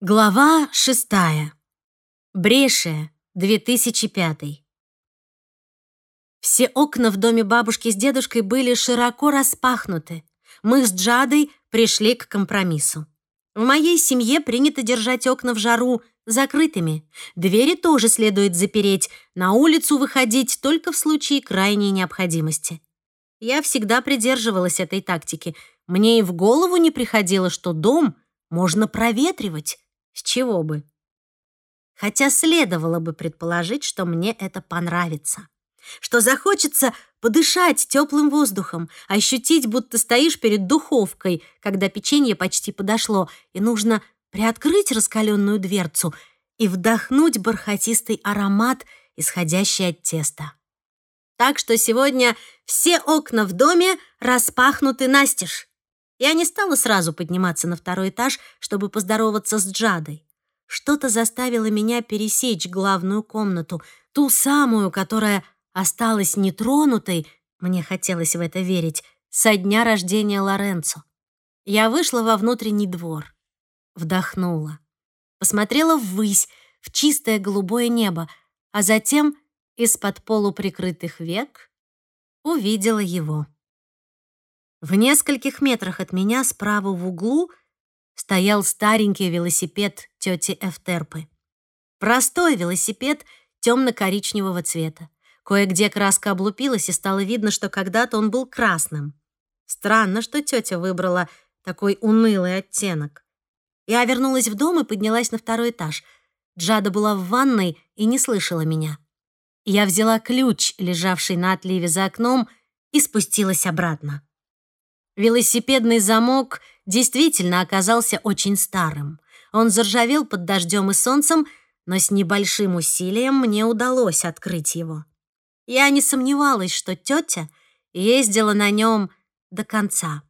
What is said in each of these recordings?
Глава шестая. Брешия, 2005. Все окна в доме бабушки с дедушкой были широко распахнуты. Мы с Джадой пришли к компромиссу. В моей семье принято держать окна в жару закрытыми. Двери тоже следует запереть, на улицу выходить только в случае крайней необходимости. Я всегда придерживалась этой тактики. Мне и в голову не приходило, что дом можно проветривать. С чего бы? Хотя следовало бы предположить, что мне это понравится. Что захочется подышать теплым воздухом, ощутить, будто стоишь перед духовкой, когда печенье почти подошло, и нужно приоткрыть раскаленную дверцу и вдохнуть бархатистый аромат, исходящий от теста. Так что сегодня все окна в доме распахнуты настежь. Я не стала сразу подниматься на второй этаж, чтобы поздороваться с Джадой. Что-то заставило меня пересечь главную комнату, ту самую, которая осталась нетронутой, мне хотелось в это верить, со дня рождения Лоренцо. Я вышла во внутренний двор, вдохнула, посмотрела ввысь, в чистое голубое небо, а затем из-под полуприкрытых век увидела его. В нескольких метрах от меня справа в углу стоял старенький велосипед тети Эфтерпы. Простой велосипед темно-коричневого цвета. Кое-где краска облупилась, и стало видно, что когда-то он был красным. Странно, что тетя выбрала такой унылый оттенок. Я вернулась в дом и поднялась на второй этаж. Джада была в ванной и не слышала меня. Я взяла ключ, лежавший на отливе за окном, и спустилась обратно. Велосипедный замок действительно оказался очень старым. Он заржавел под дождем и солнцем, но с небольшим усилием мне удалось открыть его. Я не сомневалась, что тетя ездила на нем до конца,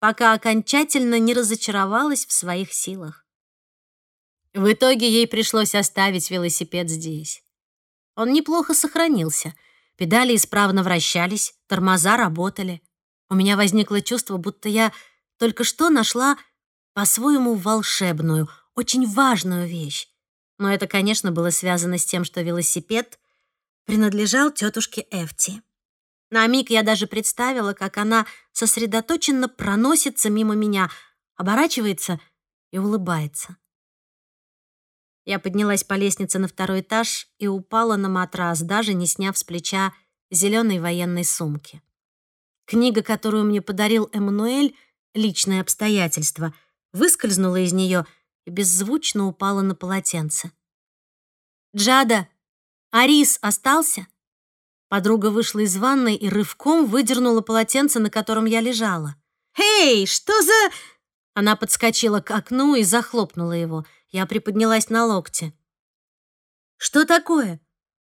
пока окончательно не разочаровалась в своих силах. В итоге ей пришлось оставить велосипед здесь. Он неплохо сохранился. Педали исправно вращались, тормоза работали. У меня возникло чувство, будто я только что нашла по-своему волшебную, очень важную вещь. Но это, конечно, было связано с тем, что велосипед принадлежал тетушке Эфти. На миг я даже представила, как она сосредоточенно проносится мимо меня, оборачивается и улыбается. Я поднялась по лестнице на второй этаж и упала на матрас, даже не сняв с плеча зеленой военной сумки. Книга, которую мне подарил Эммануэль, «Личные обстоятельства», выскользнула из нее и беззвучно упала на полотенце. «Джада, Арис остался?» Подруга вышла из ванной и рывком выдернула полотенце, на котором я лежала. «Эй, что за...» Она подскочила к окну и захлопнула его. Я приподнялась на локте. «Что такое?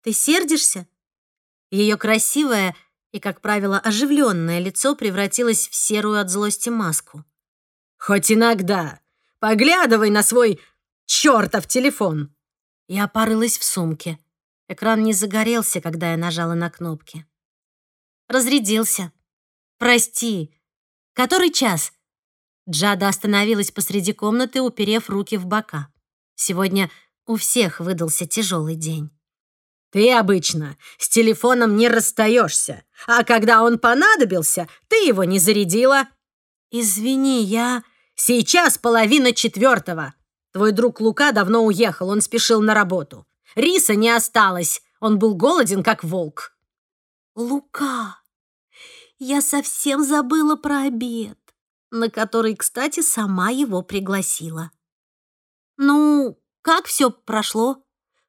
Ты сердишься?» Ее красивая и, как правило, оживленное лицо превратилось в серую от злости маску. «Хоть иногда. Поглядывай на свой чертов телефон!» Я порылась в сумке. Экран не загорелся, когда я нажала на кнопки. Разрядился. «Прости. Который час?» Джада остановилась посреди комнаты, уперев руки в бока. Сегодня у всех выдался тяжелый день. Ты обычно с телефоном не расстаешься, а когда он понадобился, ты его не зарядила. Извини, я... Сейчас половина четвертого. Твой друг Лука давно уехал, он спешил на работу. Риса не осталось, он был голоден, как волк. Лука, я совсем забыла про обед, на который, кстати, сама его пригласила. Ну, как все прошло?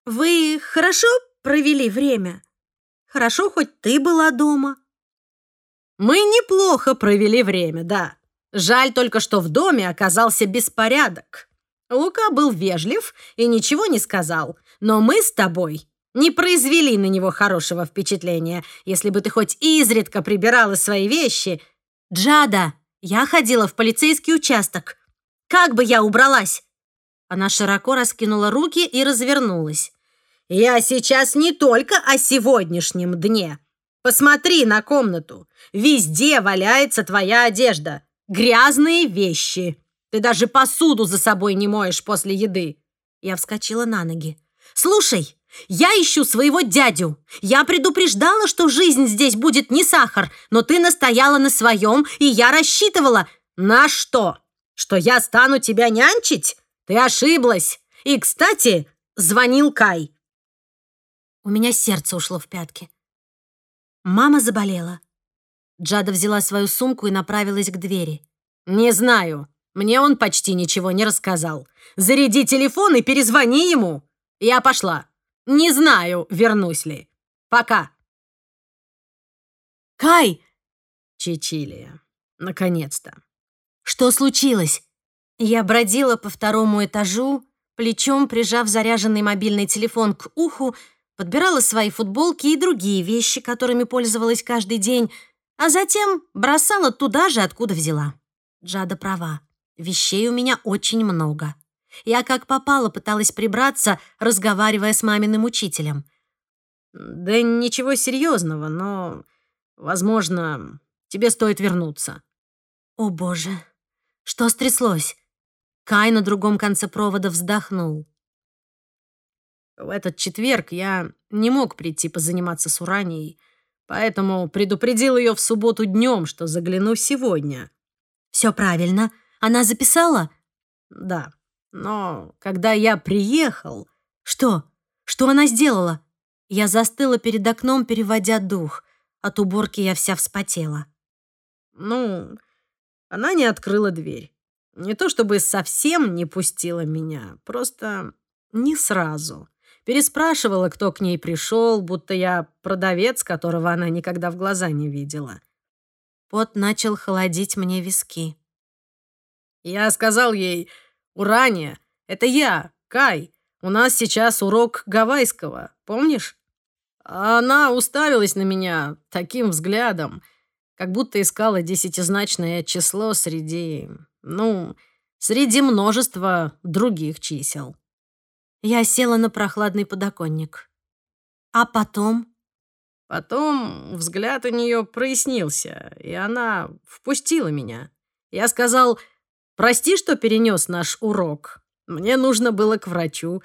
Вы хорошо провели время. Хорошо, хоть ты была дома. Мы неплохо провели время, да. Жаль только, что в доме оказался беспорядок. Лука был вежлив и ничего не сказал, но мы с тобой не произвели на него хорошего впечатления. Если бы ты хоть изредка прибирала свои вещи... Джада, я ходила в полицейский участок. Как бы я убралась? Она широко раскинула руки и развернулась. Я сейчас не только о сегодняшнем дне. Посмотри на комнату. Везде валяется твоя одежда. Грязные вещи. Ты даже посуду за собой не моешь после еды!» Я вскочила на ноги. «Слушай, я ищу своего дядю. Я предупреждала, что жизнь здесь будет не сахар, но ты настояла на своем, и я рассчитывала...» «На что? Что я стану тебя нянчить? Ты ошиблась. И, кстати, звонил Кай». У меня сердце ушло в пятки. Мама заболела. Джада взяла свою сумку и направилась к двери. «Не знаю. Мне он почти ничего не рассказал. Заряди телефон и перезвони ему. Я пошла. Не знаю, вернусь ли. Пока». «Кай!» «Чичилия. Наконец-то». «Что случилось?» Я бродила по второму этажу, плечом прижав заряженный мобильный телефон к уху, подбирала свои футболки и другие вещи, которыми пользовалась каждый день, а затем бросала туда же, откуда взяла. Джада права. Вещей у меня очень много. Я как попало пыталась прибраться, разговаривая с маминым учителем. «Да ничего серьезного, но, возможно, тебе стоит вернуться». «О, боже, что стряслось?» Кай на другом конце провода вздохнул. В этот четверг я не мог прийти позаниматься с Уранией, поэтому предупредил ее в субботу днем, что загляну сегодня. Все правильно. Она записала? Да. Но когда я приехал... Что? Что она сделала? Я застыла перед окном, переводя дух. От уборки я вся вспотела. Ну, она не открыла дверь. Не то чтобы совсем не пустила меня, просто не сразу. Переспрашивала, кто к ней пришел, будто я продавец, которого она никогда в глаза не видела. Пот начал холодить мне виски. Я сказал ей, «Урания, это я, Кай. У нас сейчас урок гавайского, помнишь?» А она уставилась на меня таким взглядом, как будто искала десятизначное число среди, ну, среди множества других чисел. Я села на прохладный подоконник. А потом? Потом взгляд у нее прояснился, и она впустила меня. Я сказал, прости, что перенес наш урок. Мне нужно было к врачу.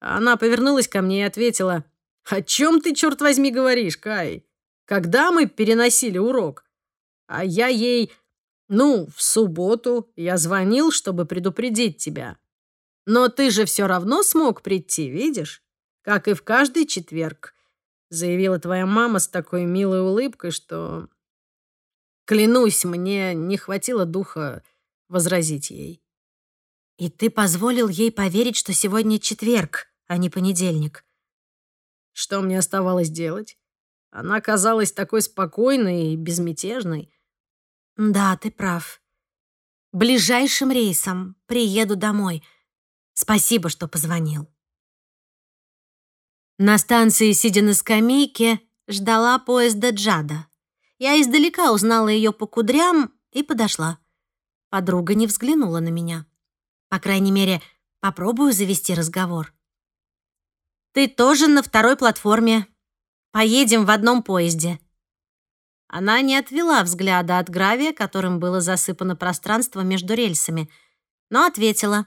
Она повернулась ко мне и ответила, «О чем ты, черт возьми, говоришь, Кай? Когда мы переносили урок?» А я ей, ну, в субботу я звонил, чтобы предупредить тебя. Но ты же все равно смог прийти, видишь? Как и в каждый четверг, заявила твоя мама с такой милой улыбкой, что... Клянусь, мне не хватило духа возразить ей. И ты позволил ей поверить, что сегодня четверг, а не понедельник. Что мне оставалось делать? Она казалась такой спокойной и безмятежной. Да, ты прав. Ближайшим рейсом приеду домой — Спасибо, что позвонил. На станции, сидя на скамейке, ждала поезда Джада. Я издалека узнала ее по кудрям и подошла. Подруга не взглянула на меня. По крайней мере, попробую завести разговор. «Ты тоже на второй платформе. Поедем в одном поезде». Она не отвела взгляда от гравия, которым было засыпано пространство между рельсами, но ответила.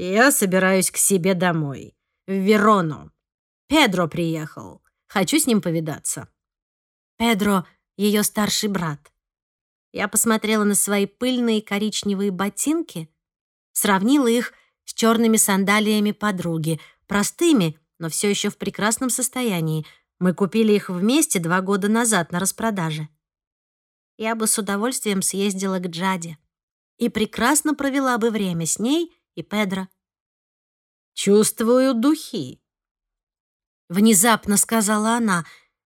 Я собираюсь к себе домой, в Верону. Педро приехал. Хочу с ним повидаться. Педро — ее старший брат. Я посмотрела на свои пыльные коричневые ботинки, сравнила их с черными сандалиями подруги, простыми, но все еще в прекрасном состоянии. Мы купили их вместе два года назад на распродаже. Я бы с удовольствием съездила к Джаде и прекрасно провела бы время с ней и Педро. «Чувствую духи», — внезапно сказала она.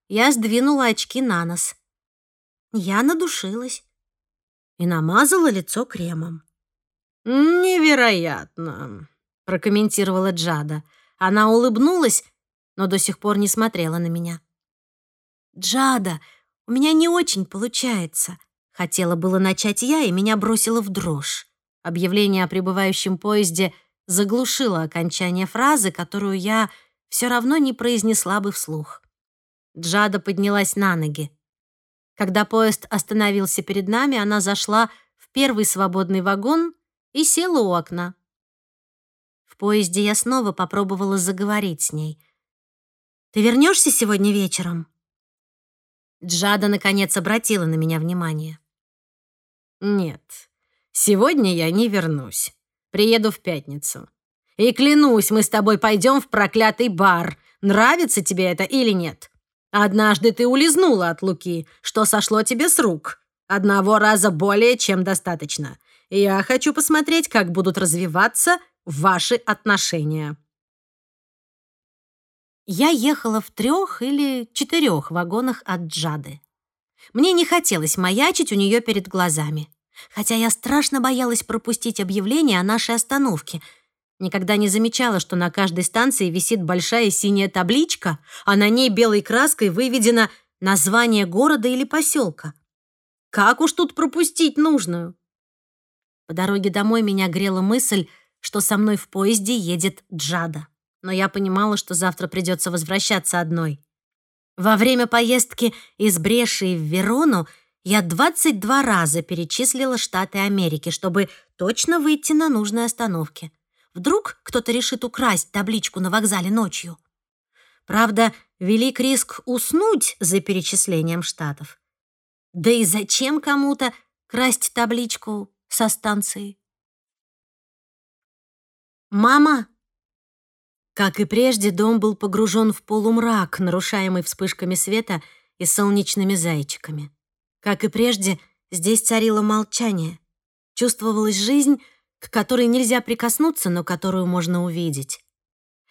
Я сдвинула очки на нос. Я надушилась и намазала лицо кремом. «Невероятно», — прокомментировала Джада. Она улыбнулась, но до сих пор не смотрела на меня. «Джада, у меня не очень получается». Хотела было начать я, и меня бросило в дрожь. Объявление о прибывающем поезде заглушило окончание фразы, которую я все равно не произнесла бы вслух. Джада поднялась на ноги. Когда поезд остановился перед нами, она зашла в первый свободный вагон и села у окна. В поезде я снова попробовала заговорить с ней. «Ты вернешься сегодня вечером?» Джада, наконец, обратила на меня внимание. «Нет, сегодня я не вернусь. Приеду в пятницу. И клянусь, мы с тобой пойдем в проклятый бар. Нравится тебе это или нет? Однажды ты улизнула от Луки, что сошло тебе с рук. Одного раза более чем достаточно. Я хочу посмотреть, как будут развиваться ваши отношения. Я ехала в трех или четырех вагонах от Джады. Мне не хотелось маячить у нее перед глазами, хотя я страшно боялась пропустить объявление о нашей остановке. Никогда не замечала, что на каждой станции висит большая синяя табличка, а на ней белой краской выведено название города или поселка. Как уж тут пропустить нужную? По дороге домой меня грела мысль, что со мной в поезде едет Джада но я понимала, что завтра придется возвращаться одной. Во время поездки из Бреши в Верону я 22 раза перечислила штаты Америки, чтобы точно выйти на нужной остановке. Вдруг кто-то решит украсть табличку на вокзале ночью. Правда, велик риск уснуть за перечислением штатов. Да и зачем кому-то красть табличку со станции? «Мама!» Как и прежде, дом был погружен в полумрак, нарушаемый вспышками света и солнечными зайчиками. Как и прежде, здесь царило молчание. Чувствовалась жизнь, к которой нельзя прикоснуться, но которую можно увидеть.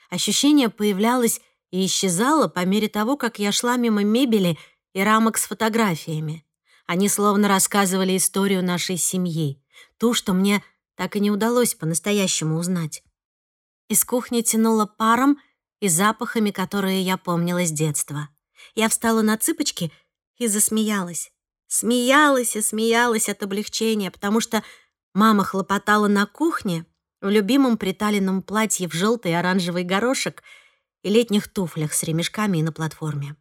Ощущение появлялось и исчезало по мере того, как я шла мимо мебели и рамок с фотографиями. Они словно рассказывали историю нашей семьи, ту, что мне так и не удалось по-настоящему узнать. Из кухни тянуло паром и запахами, которые я помнила с детства. Я встала на цыпочки и засмеялась. Смеялась и смеялась от облегчения, потому что мама хлопотала на кухне в любимом приталенном платье в желтый и оранжевый горошек и летних туфлях с ремешками и на платформе.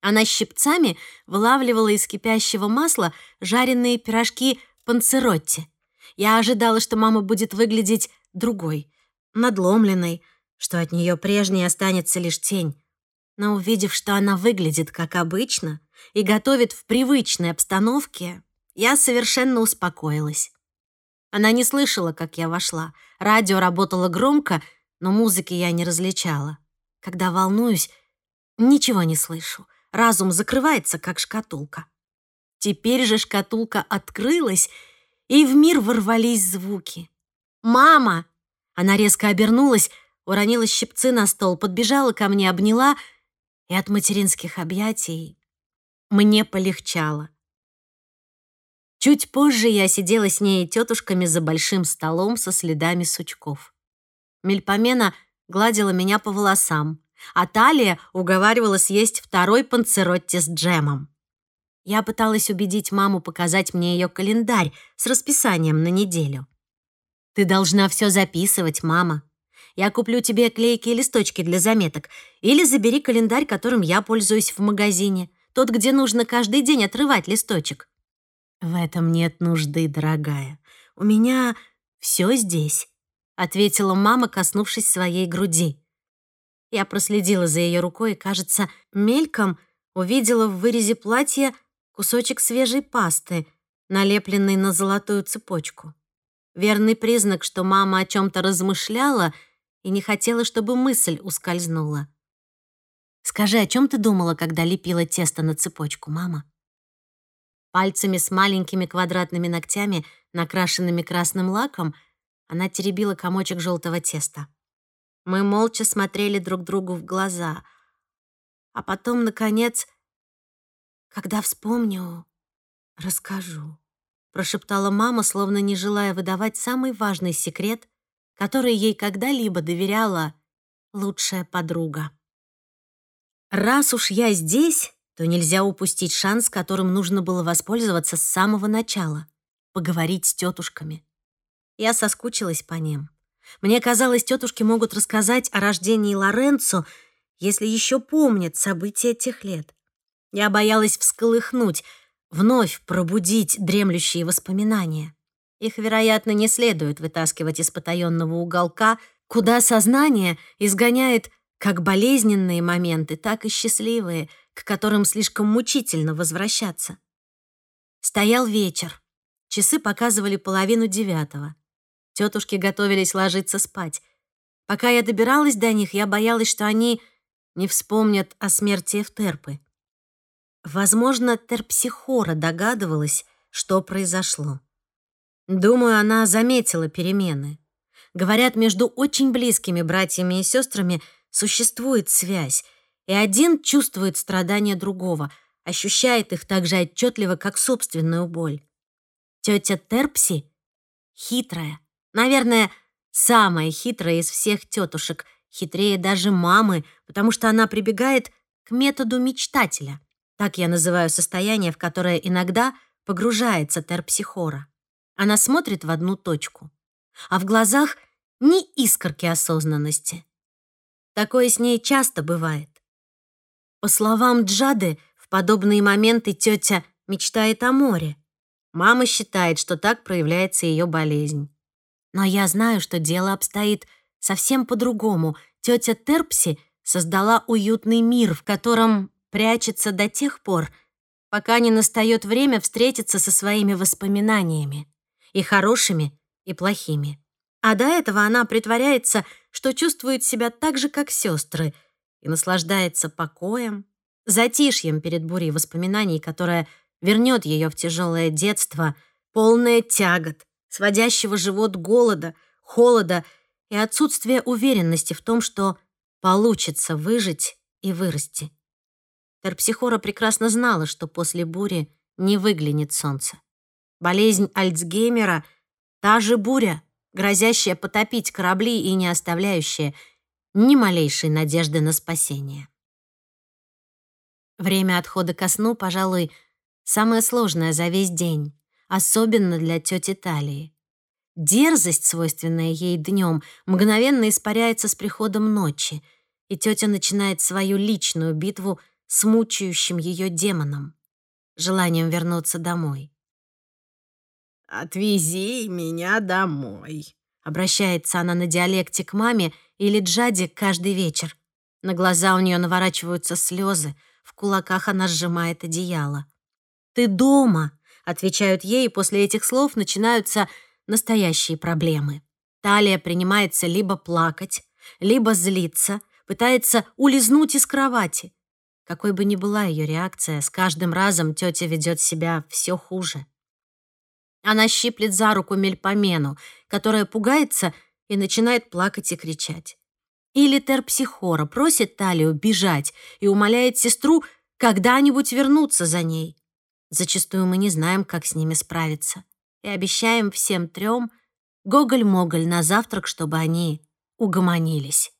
Она щипцами вылавливала из кипящего масла жареные пирожки панцеротти. Я ожидала, что мама будет выглядеть другой, надломленной, что от нее прежней останется лишь тень. Но увидев, что она выглядит как обычно и готовит в привычной обстановке, я совершенно успокоилась. Она не слышала, как я вошла. Радио работало громко, но музыки я не различала. Когда волнуюсь, ничего не слышу. Разум закрывается, как шкатулка. Теперь же шкатулка открылась, и в мир ворвались звуки. «Мама!» Она резко обернулась, уронила щипцы на стол, подбежала ко мне, обняла, и от материнских объятий мне полегчало. Чуть позже я сидела с ней и тетушками за большим столом со следами сучков. Мельпомена гладила меня по волосам, а Талия уговаривала съесть второй панцеротти с джемом. Я пыталась убедить маму показать мне ее календарь с расписанием на неделю. Ты должна все записывать, мама. Я куплю тебе клейкие листочки для заметок. Или забери календарь, которым я пользуюсь в магазине. Тот, где нужно каждый день отрывать листочек. В этом нет нужды, дорогая. У меня все здесь, ответила мама, коснувшись своей груди. Я проследила за ее рукой и, кажется, мельком увидела в вырезе платья кусочек свежей пасты, налепленный на золотую цепочку. Верный признак, что мама о чем то размышляла и не хотела, чтобы мысль ускользнула. «Скажи, о чем ты думала, когда лепила тесто на цепочку, мама?» Пальцами с маленькими квадратными ногтями, накрашенными красным лаком, она теребила комочек желтого теста. Мы молча смотрели друг другу в глаза. А потом, наконец, когда вспомню, расскажу прошептала мама, словно не желая выдавать самый важный секрет, который ей когда-либо доверяла лучшая подруга. Раз уж я здесь, то нельзя упустить шанс, которым нужно было воспользоваться с самого начала — поговорить с тетушками. Я соскучилась по ним. Мне казалось, тетушки могут рассказать о рождении Лоренцо, если еще помнят события тех лет. Я боялась всколыхнуть, вновь пробудить дремлющие воспоминания. Их, вероятно, не следует вытаскивать из потаенного уголка, куда сознание изгоняет как болезненные моменты, так и счастливые, к которым слишком мучительно возвращаться. Стоял вечер. Часы показывали половину девятого. Тетушки готовились ложиться спать. Пока я добиралась до них, я боялась, что они не вспомнят о смерти Эфтерпы. Возможно, Терпсихора догадывалась, что произошло. Думаю, она заметила перемены. Говорят, между очень близкими братьями и сестрами существует связь, и один чувствует страдания другого, ощущает их так же отчетливо, как собственную боль. Тетя Терпси хитрая, наверное, самая хитрая из всех тетушек, хитрее даже мамы, потому что она прибегает к методу мечтателя. Так я называю состояние, в которое иногда погружается терпсихора. Она смотрит в одну точку, а в глазах ни искорки осознанности. Такое с ней часто бывает. По словам Джады, в подобные моменты тетя мечтает о море. Мама считает, что так проявляется ее болезнь. Но я знаю, что дело обстоит совсем по-другому. Тетя Терпси создала уютный мир, в котором прячется до тех пор, пока не настает время встретиться со своими воспоминаниями, и хорошими, и плохими. А до этого она притворяется, что чувствует себя так же, как сестры, и наслаждается покоем, затишьем перед бурей воспоминаний, которая вернет ее в тяжелое детство, полное тягот, сводящего живот голода, холода и отсутствия уверенности в том, что получится выжить и вырасти. Терпсихора прекрасно знала, что после бури не выглянет солнце. Болезнь Альцгеймера — та же буря, грозящая потопить корабли и не оставляющая ни малейшей надежды на спасение. Время отхода ко сну, пожалуй, самое сложное за весь день, особенно для тети Талии. Дерзость, свойственная ей днем, мгновенно испаряется с приходом ночи, и тетя начинает свою личную битву с мучающим ее демоном, желанием вернуться домой. «Отвези меня домой», — обращается она на диалекте к маме или Джаде каждый вечер. На глаза у нее наворачиваются слезы, в кулаках она сжимает одеяло. «Ты дома», — отвечают ей, и после этих слов начинаются настоящие проблемы. Талия принимается либо плакать, либо злиться, пытается улизнуть из кровати. Какой бы ни была ее реакция, с каждым разом тетя ведет себя все хуже. Она щиплет за руку Мельпомену, которая пугается и начинает плакать и кричать. Или Терпсихора просит Талию бежать и умоляет сестру когда-нибудь вернуться за ней. Зачастую мы не знаем, как с ними справиться, и обещаем всем трем гоголь-моголь на завтрак, чтобы они угомонились.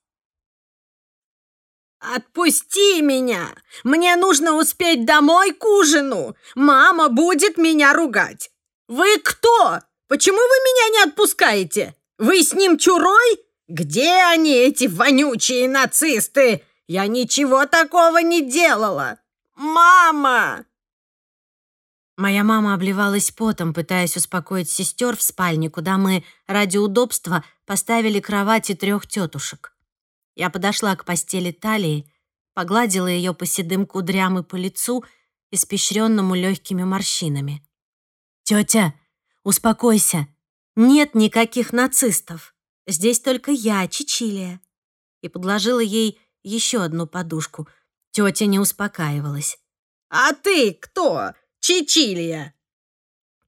«Отпусти меня! Мне нужно успеть домой к ужину! Мама будет меня ругать! Вы кто? Почему вы меня не отпускаете? Вы с ним чурой? Где они, эти вонючие нацисты? Я ничего такого не делала! Мама!» Моя мама обливалась потом, пытаясь успокоить сестер в спальне, куда мы ради удобства поставили кровати трех тетушек. Я подошла к постели Талии, погладила ее по седым кудрям и по лицу, испещренному легкими морщинами. «Тетя, успокойся. Нет никаких нацистов. Здесь только я, Чичилия». И подложила ей еще одну подушку. Тетя не успокаивалась. «А ты кто, Чичилия?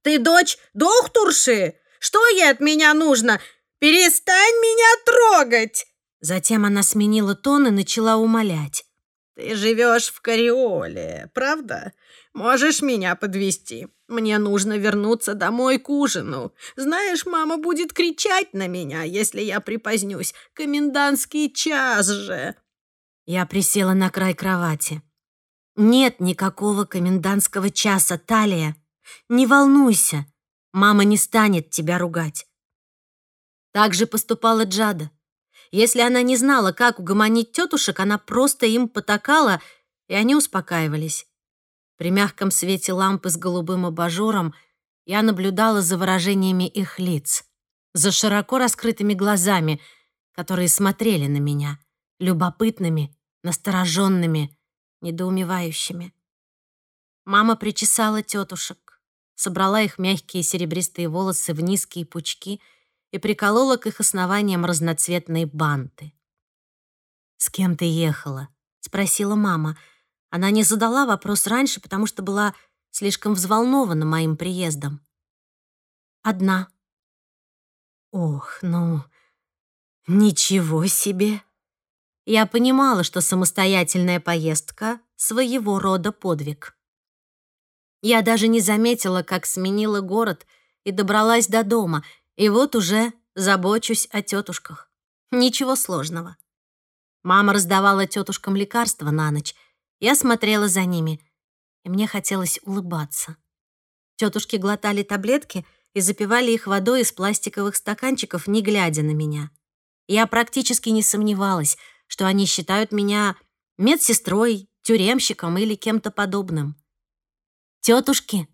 Ты дочь докторши? Что ей от меня нужно? Перестань меня трогать!» Затем она сменила тон и начала умолять. «Ты живешь в Кариоле, правда? Можешь меня подвести. Мне нужно вернуться домой к ужину. Знаешь, мама будет кричать на меня, если я припозднюсь. Комендантский час же!» Я присела на край кровати. «Нет никакого комендантского часа, Талия. Не волнуйся, мама не станет тебя ругать». Так же поступала Джада. Если она не знала, как угомонить тетушек, она просто им потакала, и они успокаивались. При мягком свете лампы с голубым абажуром Я наблюдала за выражениями их лиц, за широко раскрытыми глазами, которые смотрели на меня, любопытными, настороженными, недоумевающими. Мама причесала тетушек, собрала их мягкие серебристые волосы в низкие пучки и приколола к их основаниям разноцветные банты. «С кем ты ехала?» — спросила мама. Она не задала вопрос раньше, потому что была слишком взволнована моим приездом. «Одна». «Ох, ну, ничего себе!» Я понимала, что самостоятельная поездка — своего рода подвиг. Я даже не заметила, как сменила город и добралась до дома, и вот уже забочусь о тетушках. Ничего сложного. Мама раздавала тетушкам лекарства на ночь. Я смотрела за ними, и мне хотелось улыбаться. Тетушки глотали таблетки и запивали их водой из пластиковых стаканчиков, не глядя на меня. Я практически не сомневалась — что они считают меня медсестрой, тюремщиком или кем-то подобным. Тетушки.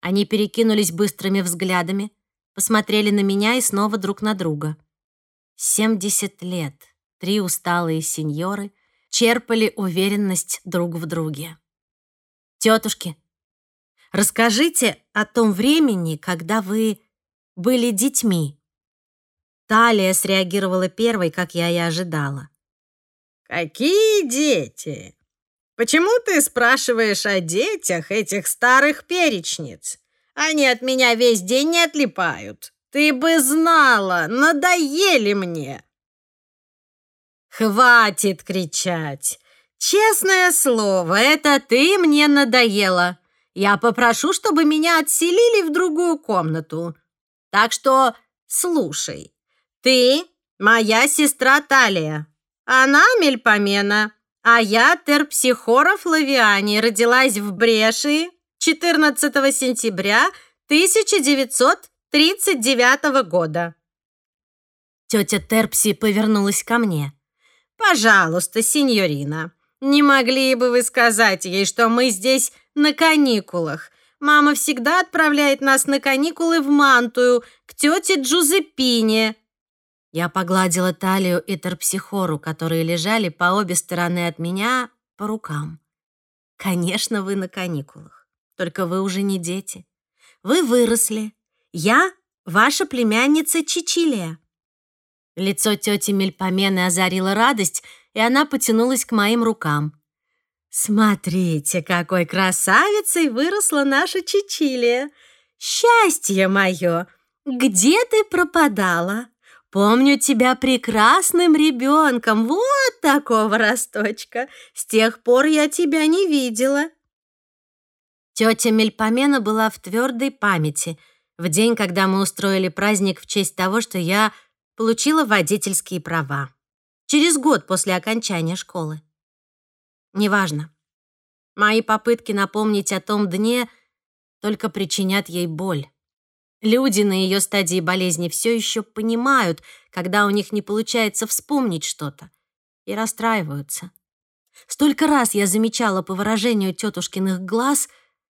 Они перекинулись быстрыми взглядами, посмотрели на меня и снова друг на друга. Семьдесят лет три усталые сеньоры черпали уверенность друг в друге. Тетушки, расскажите о том времени, когда вы были детьми. Талия среагировала первой, как я и ожидала. «Какие дети? Почему ты спрашиваешь о детях этих старых перечниц? Они от меня весь день не отлипают. Ты бы знала, надоели мне!» «Хватит кричать! Честное слово, это ты мне надоела. Я попрошу, чтобы меня отселили в другую комнату. Так что слушай, ты моя сестра Талия. Она Мельпомена, а я Терпсихора Флавиани, родилась в Брешии 14 сентября 1939 года. Тетя Терпси повернулась ко мне. «Пожалуйста, сеньорина, не могли бы вы сказать ей, что мы здесь на каникулах? Мама всегда отправляет нас на каникулы в Мантую к тете Джузеппине. Я погладила талию и терпсихору, которые лежали по обе стороны от меня, по рукам. Конечно, вы на каникулах. Только вы уже не дети. Вы выросли. Я ваша племянница Чичилия. Лицо тети Мельпомены озарило радость, и она потянулась к моим рукам. «Смотрите, какой красавицей выросла наша Чичилия! Счастье мое! Где ты пропадала? Помню тебя прекрасным ребенком, вот такого росточка. С тех пор я тебя не видела». Тетя Мельпомена была в твердой памяти в день, когда мы устроили праздник в честь того, что я получила водительские права. Через год после окончания школы. Неважно. Мои попытки напомнить о том дне только причинят ей боль. Люди на ее стадии болезни все еще понимают, когда у них не получается вспомнить что-то, и расстраиваются. Столько раз я замечала по выражению тетушкиных глаз,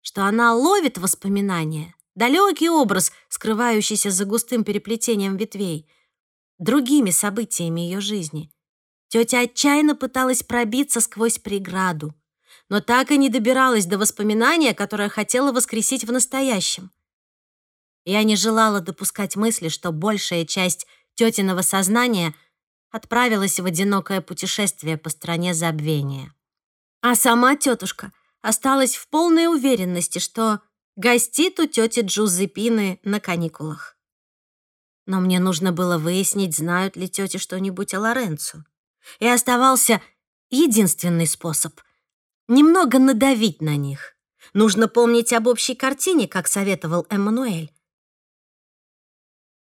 что она ловит воспоминания, далекий образ, скрывающийся за густым переплетением ветвей, другими событиями ее жизни. Тетя отчаянно пыталась пробиться сквозь преграду, но так и не добиралась до воспоминания, которое хотела воскресить в настоящем. Я не желала допускать мысли, что большая часть тетиного сознания отправилась в одинокое путешествие по стране забвения. А сама тетушка осталась в полной уверенности, что гостит у тети Джузепины на каникулах. Но мне нужно было выяснить, знают ли тети что-нибудь о Лоренцо. И оставался единственный способ — немного надавить на них. Нужно помнить об общей картине, как советовал Эммануэль.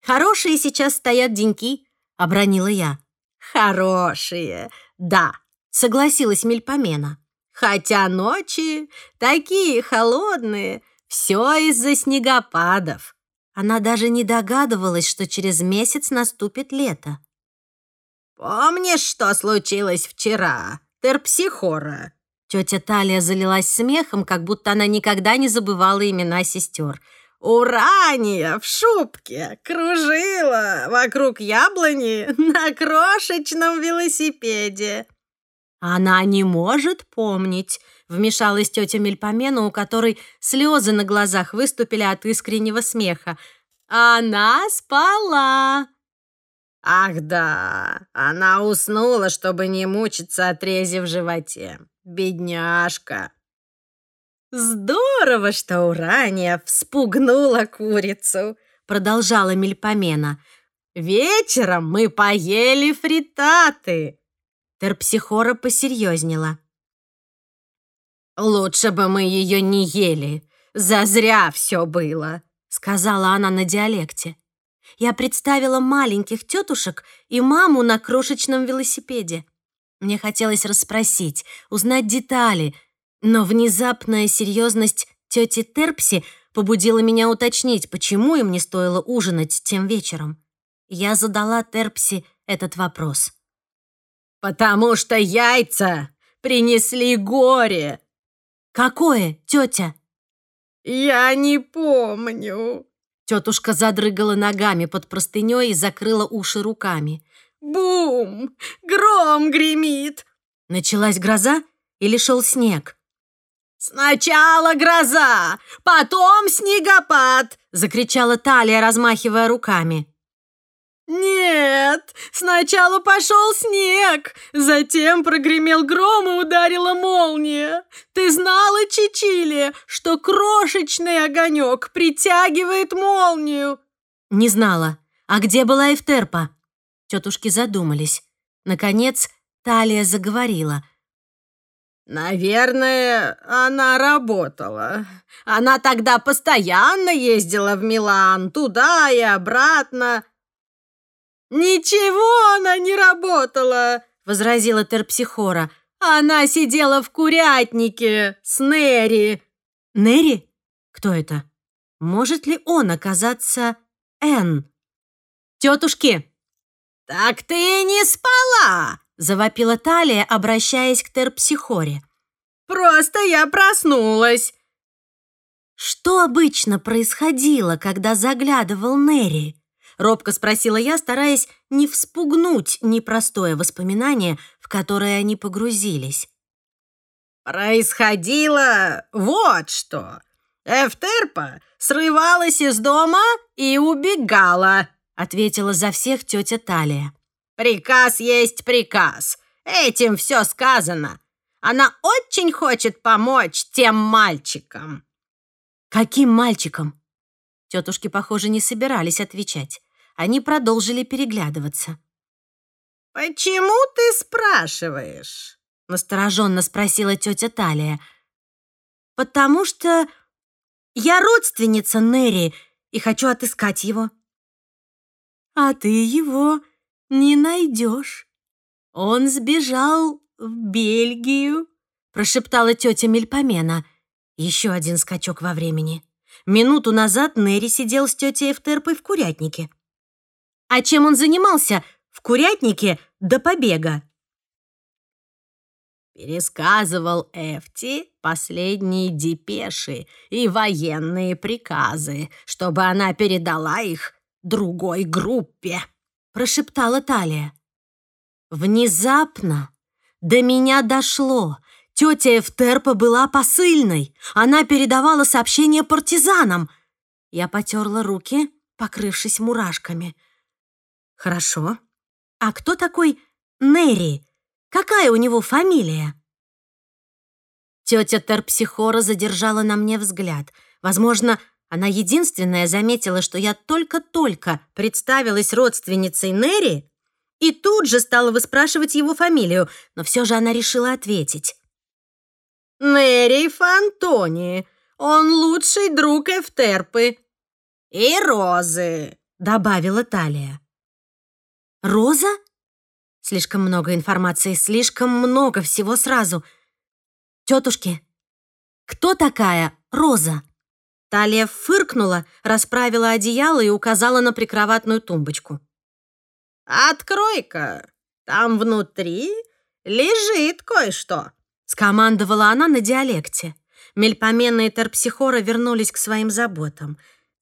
Хорошие сейчас стоят деньки», — обронила я. «Хорошие, да», — согласилась Мельпомена. «Хотя ночи такие холодные, все из-за снегопадов». Она даже не догадывалась, что через месяц наступит лето. «Помнишь, что случилось вчера, Терпсихора?» Тетя Талия залилась смехом, как будто она никогда не забывала имена сестер. Урания в шубке кружила вокруг яблони на крошечном велосипеде. Она не может помнить, вмешалась тетя Мельпомена, у которой слезы на глазах выступили от искреннего смеха. Она спала. Ах да, она уснула, чтобы не мучиться от рези в животе. Бедняжка. «Здорово, что Урания вспугнула курицу», — продолжала Мельпомена. «Вечером мы поели фритаты». Терпсихора посерьезнела. «Лучше бы мы ее не ели. Зазря все было», — сказала она на диалекте. Я представила маленьких тетушек и маму на крошечном велосипеде. Мне хотелось расспросить, узнать детали — но внезапная серьезность тети Терпси побудила меня уточнить, почему им не стоило ужинать тем вечером. Я задала Терпси этот вопрос. «Потому что яйца принесли горе!» «Какое, тетя?» «Я не помню». Тетушка задрыгала ногами под простыней и закрыла уши руками. «Бум! Гром гремит!» Началась гроза или шел снег? «Сначала гроза, потом снегопад!» — закричала Талия, размахивая руками. «Нет, сначала пошел снег, затем прогремел гром и ударила молния. Ты знала, Чичили, что крошечный огонек притягивает молнию?» «Не знала. А где была Эфтерпа?» Тетушки задумались. Наконец, Талия заговорила — Наверное, она работала. Она тогда постоянно ездила в Милан, туда и обратно. Ничего она не работала, возразила Терпсихора. Она сидела в курятнике с Нери. Нери? Кто это? Может ли он оказаться Н? Тетушки! Так ты не спала, Завопила Талия, обращаясь к терпсихоре. «Просто я проснулась!» «Что обычно происходило, когда заглядывал Нерри?» Робко спросила я, стараясь не вспугнуть непростое воспоминание, в которое они погрузились. «Происходило вот что. Эфтерпа срывалась из дома и убегала», ответила за всех тетя Талия. Приказ есть приказ. Этим все сказано. Она очень хочет помочь тем мальчикам. Каким мальчикам? Тетушки, похоже, не собирались отвечать. Они продолжили переглядываться. «Почему ты спрашиваешь?» Настороженно спросила тетя Талия. «Потому что я родственница Нерри и хочу отыскать его». «А ты его не найдешь. Он сбежал в Бельгию», — прошептала тетя Мельпомена. Еще один скачок во времени. Минуту назад Нерри сидел с тетей Эфтерпой в курятнике. А чем он занимался в курятнике до побега? Пересказывал Эфти последние депеши и военные приказы, чтобы она передала их другой группе прошептала Талия. Внезапно до меня дошло. Тетя Эфтерпа была посыльной. Она передавала сообщения партизанам. Я потерла руки, покрывшись мурашками. Хорошо. А кто такой Нерри? Какая у него фамилия? Тетя Терпсихора задержала на мне взгляд. Возможно, она единственная заметила, что я только-только представилась родственницей Нерри и тут же стала выспрашивать его фамилию, но все же она решила ответить. «Нерри Фантони. Он лучший друг Эфтерпы. И Розы», — добавила Талия. «Роза?» Слишком много информации, слишком много всего сразу. Тетушки, кто такая Роза? Талия фыркнула, расправила одеяло и указала на прикроватную тумбочку. «Открой-ка, там внутри лежит кое-что», — скомандовала она на диалекте. Мельпомена и Терпсихора вернулись к своим заботам.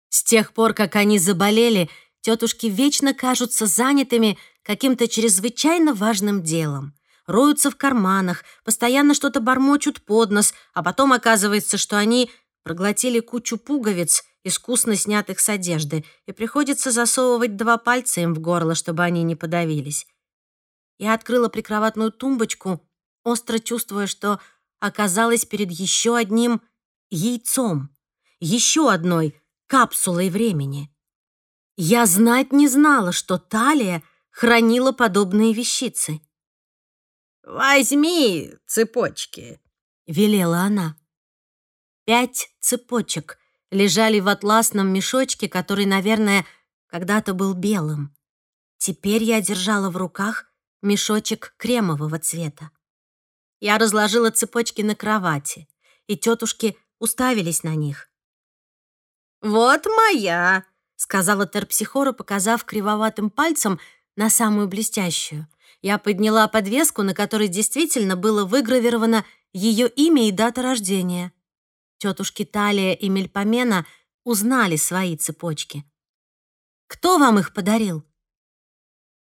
С тех пор, как они заболели, тетушки вечно кажутся занятыми каким-то чрезвычайно важным делом. Роются в карманах, постоянно что-то бормочут под нос, а потом оказывается, что они проглотили кучу пуговиц, искусно снятых с одежды, и приходится засовывать два пальца им в горло, чтобы они не подавились. Я открыла прикроватную тумбочку, остро чувствуя, что оказалась перед еще одним яйцом, еще одной капсулой времени. Я знать не знала, что Талия хранила подобные вещицы. «Возьми цепочки», — велела она. Пять цепочек лежали в атласном мешочке, который, наверное, когда-то был белым. Теперь я держала в руках мешочек кремового цвета. Я разложила цепочки на кровати, и тетушки уставились на них. «Вот моя!» — сказала терпсихора, показав кривоватым пальцем на самую блестящую. Я подняла подвеску, на которой действительно было выгравировано ее имя и дата рождения. Тетушки Талия и Мельпомена узнали свои цепочки. «Кто вам их подарил?»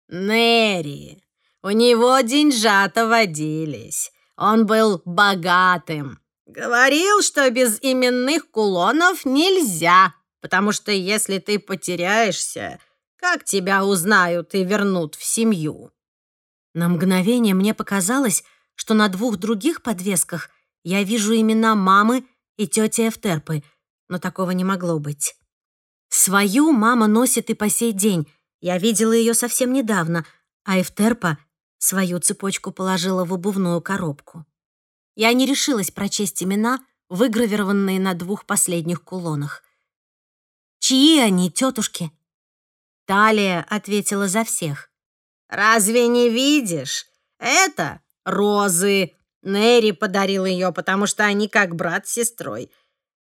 «Нерри. У него деньжата водились. Он был богатым. Говорил, что без именных кулонов нельзя, потому что если ты потеряешься, как тебя узнают и вернут в семью?» На мгновение мне показалось, что на двух других подвесках я вижу имена мамы и тети Эфтерпы, но такого не могло быть. Свою мама носит и по сей день. Я видела ее совсем недавно, а Эфтерпа свою цепочку положила в обувную коробку. Я не решилась прочесть имена, выгравированные на двух последних кулонах. «Чьи они, тетушки?» Талия ответила за всех. «Разве не видишь? Это розы. Нерри подарил ее, потому что они как брат с сестрой.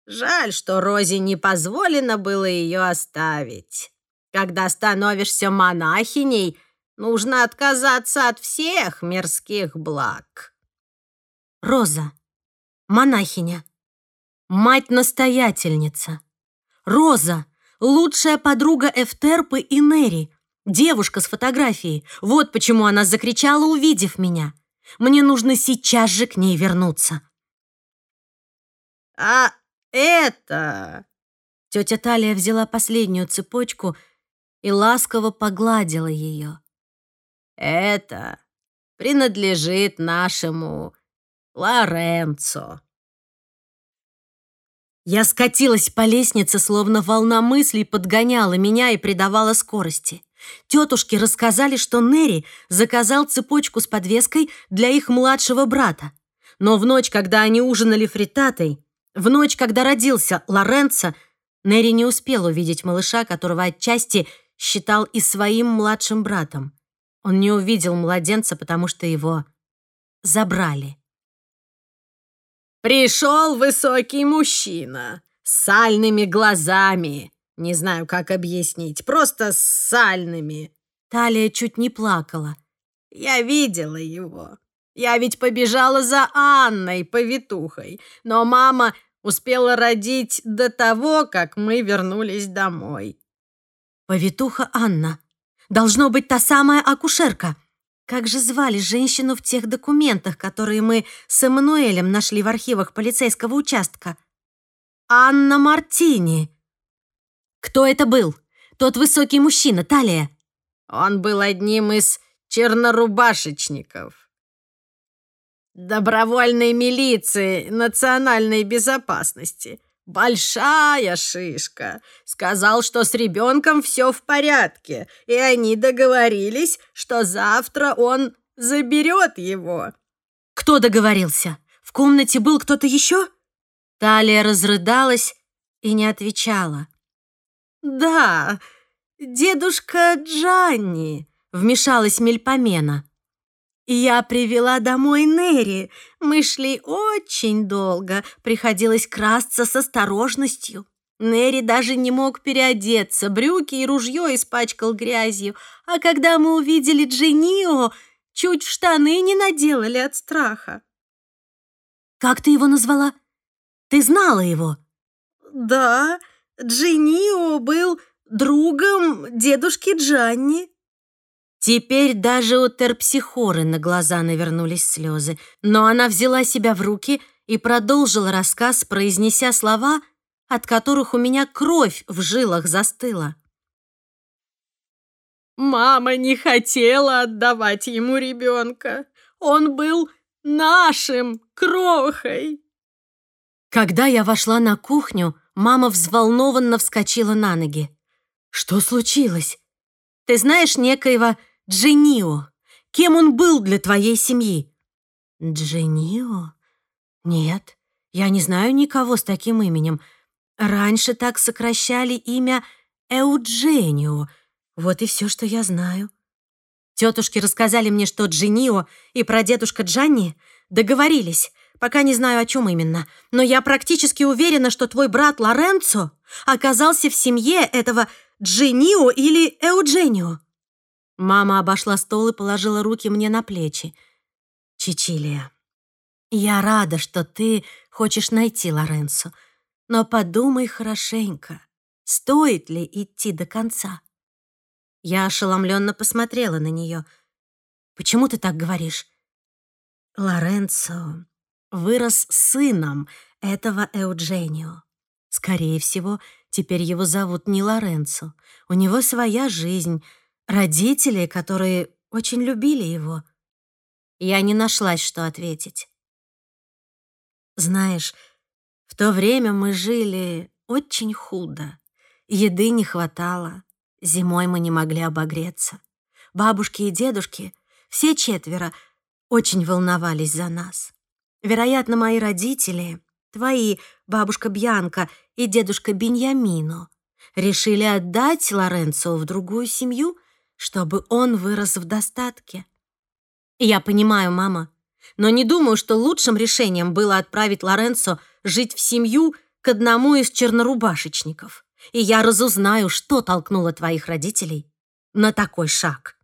Жаль, что Розе не позволено было ее оставить. Когда становишься монахиней, нужно отказаться от всех мирских благ». Роза, монахиня, мать-настоятельница. Роза, лучшая подруга Эфтерпы и Нери, девушка с фотографией. Вот почему она закричала, увидев меня. Мне нужно сейчас же к ней вернуться. «А это...» Тетя Талия взяла последнюю цепочку и ласково погладила ее. «Это принадлежит нашему Лоренцо». Я скатилась по лестнице, словно волна мыслей подгоняла меня и придавала скорости. Тетушки рассказали, что Нери заказал цепочку с подвеской для их младшего брата. Но в ночь, когда они ужинали фритатой, в ночь, когда родился Лоренцо, Нери не успел увидеть малыша, которого отчасти считал и своим младшим братом. Он не увидел младенца, потому что его забрали. Пришел высокий мужчина с сальными глазами. Не знаю, как объяснить, просто с сальными. Талия чуть не плакала. Я видела его. Я ведь побежала за Анной, повитухой, но мама успела родить до того, как мы вернулись домой. Повитуха Анна. Должно быть та самая акушерка. Как же звали женщину в тех документах, которые мы с Эммануэлем нашли в архивах полицейского участка? Анна Мартини. Кто это был? Тот высокий мужчина, Талия. Он был одним из чернорубашечников. Добровольной милиции национальной безопасности. Большая шишка. Сказал, что с ребенком все в порядке, и они договорились, что завтра он заберет его. Кто договорился? В комнате был кто-то еще? Талия разрыдалась и не отвечала. «Да, дедушка Джанни», — вмешалась Мельпомена. «Я привела домой Нерри. Мы шли очень долго, приходилось красться с осторожностью. Нерри даже не мог переодеться, брюки и ружье испачкал грязью. А когда мы увидели Дженио, чуть в штаны не наделали от страха». «Как ты его назвала? Ты знала его?» «Да, Джинио был другом дедушки Джанни. Теперь даже у терпсихоры на глаза навернулись слезы, но она взяла себя в руки и продолжила рассказ, произнеся слова, от которых у меня кровь в жилах застыла. Мама не хотела отдавать ему ребенка. Он был нашим крохой. Когда я вошла на кухню, мама взволнованно вскочила на ноги. «Что случилось? Ты знаешь некоего Дженио? Кем он был для твоей семьи?» «Дженио? Нет, я не знаю никого с таким именем. Раньше так сокращали имя Эудженио. Вот и все, что я знаю». Тетушки рассказали мне, что Дженио и прадедушка Джанни договорились, пока не знаю, о чем именно, но я практически уверена, что твой брат Лоренцо оказался в семье этого Дженио или Эудженио. Мама обошла стол и положила руки мне на плечи. Чичилия, я рада, что ты хочешь найти Лоренцо, но подумай хорошенько, стоит ли идти до конца. Я ошеломленно посмотрела на нее. «Почему ты так говоришь?» «Лоренцо вырос сыном этого Эудженио. Скорее всего, теперь его зовут не Лоренцо. У него своя жизнь, родители, которые очень любили его». Я не нашлась, что ответить. «Знаешь, в то время мы жили очень худо. Еды не хватало, Зимой мы не могли обогреться. Бабушки и дедушки, все четверо, очень волновались за нас. Вероятно, мои родители, твои, бабушка Бьянка и дедушка Беньямино, решили отдать Лоренцо в другую семью, чтобы он вырос в достатке. Я понимаю, мама, но не думаю, что лучшим решением было отправить Лоренцо жить в семью к одному из чернорубашечников и я разузнаю, что толкнуло твоих родителей на такой шаг.